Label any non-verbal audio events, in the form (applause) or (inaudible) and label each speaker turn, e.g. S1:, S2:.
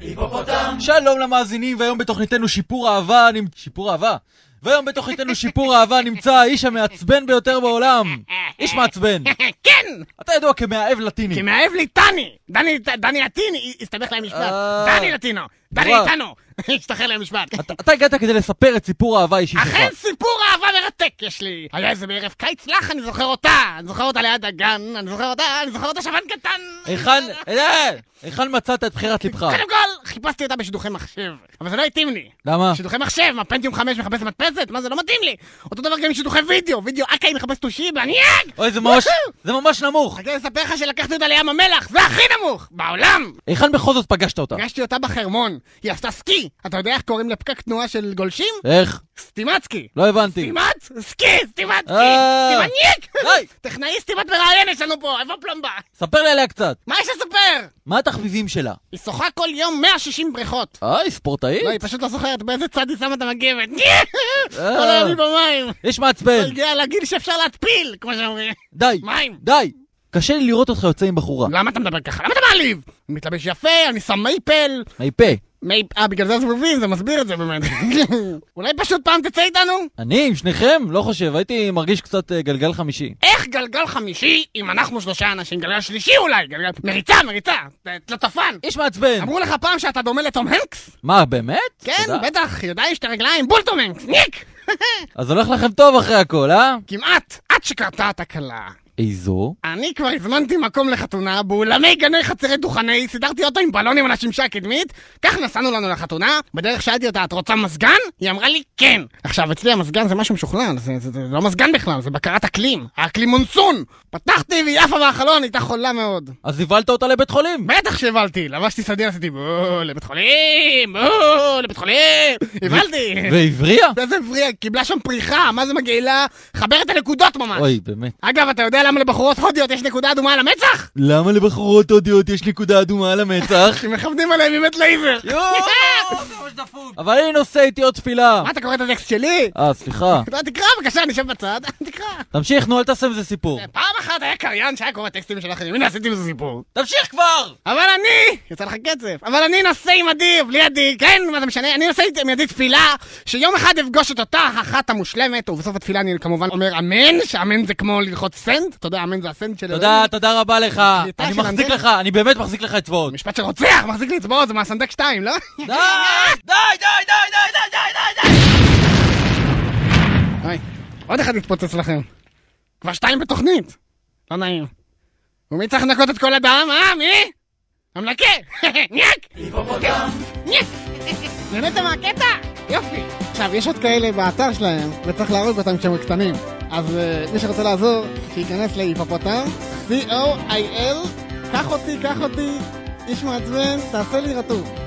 S1: היפופוטם!
S2: שלום למאזינים, והיום בתוכניתנו שיפור אהבה, נמצ... שיפור אהבה? והיום בתוכניתנו שיפור אהבה נמצא האיש המעצבן ביותר בעולם. איש מעצבן.
S3: כן!
S2: אתה ידוע כמאהב לטיני.
S3: כי מאהב לי טני! דני, דני לטיני, הסתבך להם משפט.
S2: אה.
S3: דני לטינו! דני. איתנו! (laughs) השתחרר להם משפט.
S2: אתה- אתה הגעת כדי לספר את סיפור האהבה האישי שלך.
S3: אכן סיפור מרתק יש לי! היה איזה בערב קיץ לך, אני זוכר אותה! אני זוכר אותה ליד הגן, אני זוכר אותה, אני זוכר אותה שבת קטן!
S2: היכן... היכן מצאת את בחירת לבך?
S3: קודם כל, חיפשתי אותה בשידוכי מחשב, אבל זה לא התאים לי.
S2: למה?
S3: שידוכי מחשב, מה Pentium 5 מחפש מדפסת? מה זה לא מתאים לי? אותו דבר גם עם שידוכי וידאו, וידאו Akai מחפש אני אג!
S2: אוי, זה ממש... זה ממש נמוך.
S3: חכה לספר לך שלקחתי אותה לים המלח, זה הכי נמוך! בעולם!
S2: היכן בכל זאת פגשת אותה?
S3: פגשתי אותה בחרמון, היא עשתה סקי! אתה יודע איך קוראים לפקק תנועה של גולשים?
S2: איך?
S3: סטימצקי!
S2: לא הבנתי.
S3: סטימצ? סקי! סטימצקי!
S2: אה.
S3: סטימניק! טכנאי סטימת מראיין יש לנו פה, איפה פלומבה?
S2: ספר לי עליה קצת.
S3: מה יש לספר?
S2: מה התחביבים שלה?
S3: היא שוחה כל יום 160 בריכות.
S2: אה, היא ספורטאית?
S3: לא, היא פשוט לא זוכרת באיזה צד היא שמה את המגבת.
S2: אה. (laughs)
S3: כל היום היא במים.
S2: איש מעצבן.
S3: הגיע לגיל שאפשר להתפיל, כמו שאומרים.
S2: די.
S3: מים.
S2: די. קשה לי לראות אותך יוצא עם בחורה.
S3: למה אתה מדבר ככה? למה אתה מעליב? אני מתלבש יפה, אני שם maple.
S2: מי פה.
S3: מייפ... אה, בגלל זה זבובים, זה מסביר את זה באמת. (laughs) אולי פשוט פעם תצא איתנו?
S2: אני עם שניכם? לא חושב, הייתי מרגיש קצת אה, גלגל חמישי.
S3: איך גלגל חמישי אם אנחנו שלושה אנשים? גלגל שלישי אולי? גלגל... מריצה, מריצה! תלטפן!
S2: איש מעצבן.
S3: אמרו לך פעם שאתה דומה לתום הנקס?
S2: מה, באמת?
S3: כן,
S2: תודה.
S3: בטח, ידיים שתי רגליים, בול תום הנקס! ניק! (laughs)
S2: אז הולך לכם טוב אחרי הכל, אה?
S3: כמעט, עד שקרתה התקלה.
S2: איזו?
S3: אני כבר הזמנתי מקום לחתונה באולמי גני חצרי דוכני, סידרתי אותו עם בלונים על השמשה הקדמית, כך נסענו לנו לחתונה, בדרך שאלתי אותה, את רוצה מזגן? היא אמרה לי, כן. עכשיו, אצלי המזגן זה משהו משוכלל, זה, זה, זה לא מזגן בכלל, זה בקרת אקלים, האקלים מונסון! פתחתי והיא עפה מהחלון, הייתה חולה מאוד.
S2: אז הבלת אותה לבית חולים.
S3: בטח שהבלתי, לבשתי סדין, עשיתי בואו לבית חולים, בואו לבית חולים, הבלתי.
S2: והבריאה?
S3: איזה בריא, קיבלה שם פריחה, מה זה מגעילה? חבר את הנקודות ממש.
S2: אוי, באמת.
S3: אגב, אתה יודע למה לבחורות הודיות יש נקודה אדומה על המצח?
S2: למה לבחורות הודיות יש נקודה אדומה על המצח? (laughs)
S3: שמכבדים עליהם עם מת לעיוור.
S2: אבל אני נושא איתי עוד תפילה.
S3: מה, אתה קורא את הטקסט שלי?
S2: אה, סליחה.
S3: תקרא בבקשה, אני אשב בצד, (laughs) תקרא.
S2: תמשיך, נו, אל תעשה מזה סיפור.
S3: פעם אחת היה קריין שהיה קורא טקסטים של אחרים, הנה עשיתי מזה סיפור.
S2: תמשיך כבר!
S3: אבל אני, יצא לך קצף, אבל אני נושא עם עדי, בלי עדי, כן, מה זה משנה, אני נושא עם עדי תפילה, שיום אחד אפגוש את אותה אחת המושלמת, ובסוף התפילה אני כמובן אומר אמן, שאמן זה כמו ללחוץ סנד, אתה יודע, אמן זה הסנד של...
S2: תודה, תודה רבה לך. אני מחזיק. לך, אני באמת מחזיק לך אצבעות.
S3: משפט של רוצח, מחזיק לי אצבעות, זה מהסנדק 2, לא?
S2: די, די,
S3: עוד אחד התפוצץ לכם. כבר שתיים בתוכנית. לא נעים. ומי צריך לנקות את כל הדם, אה? מי? המנקה! (laughs) ניאק!
S1: היפופוטם!
S3: ניאק! נהנית מהקטע? יופי. עכשיו, יש עוד כאלה באתר שלהם, וצריך להרוג אותם כשהם קטנים. אז אה, מי שרוצה לעזור, שייכנס להיפופוטם, C-O-I-L, קח אותי, קח אותי, איש מעצבן, תעשה לי רטוב.